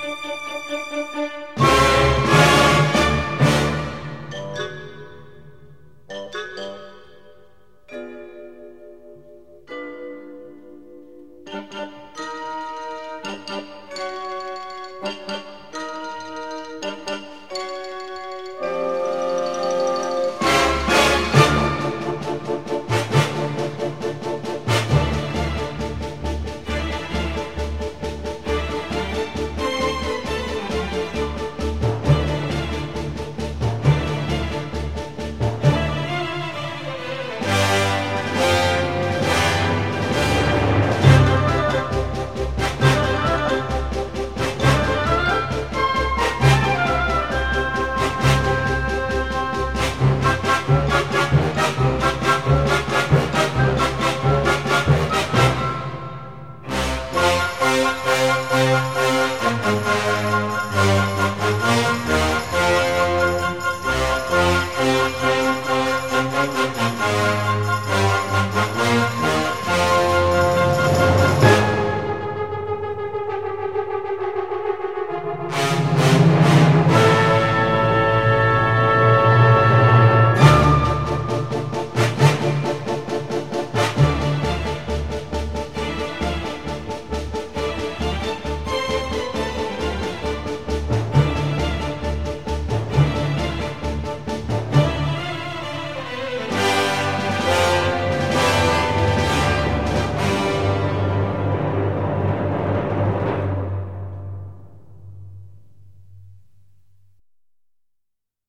Música